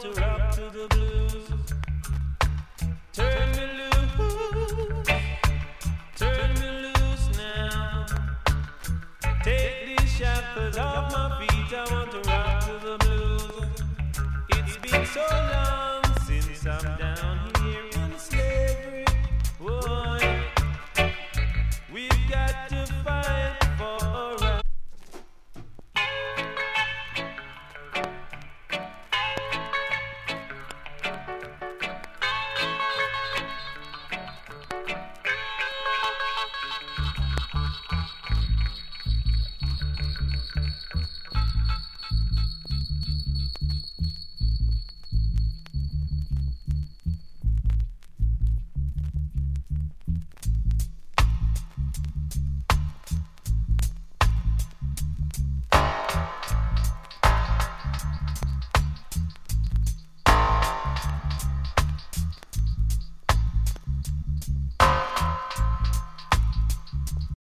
to rock to the blues. Turn me loose, turn me loose now. Take these shackles off my feet. I want to rock to the blues. It's been so long since I'm down here in slavery. Boy, we've got to fight.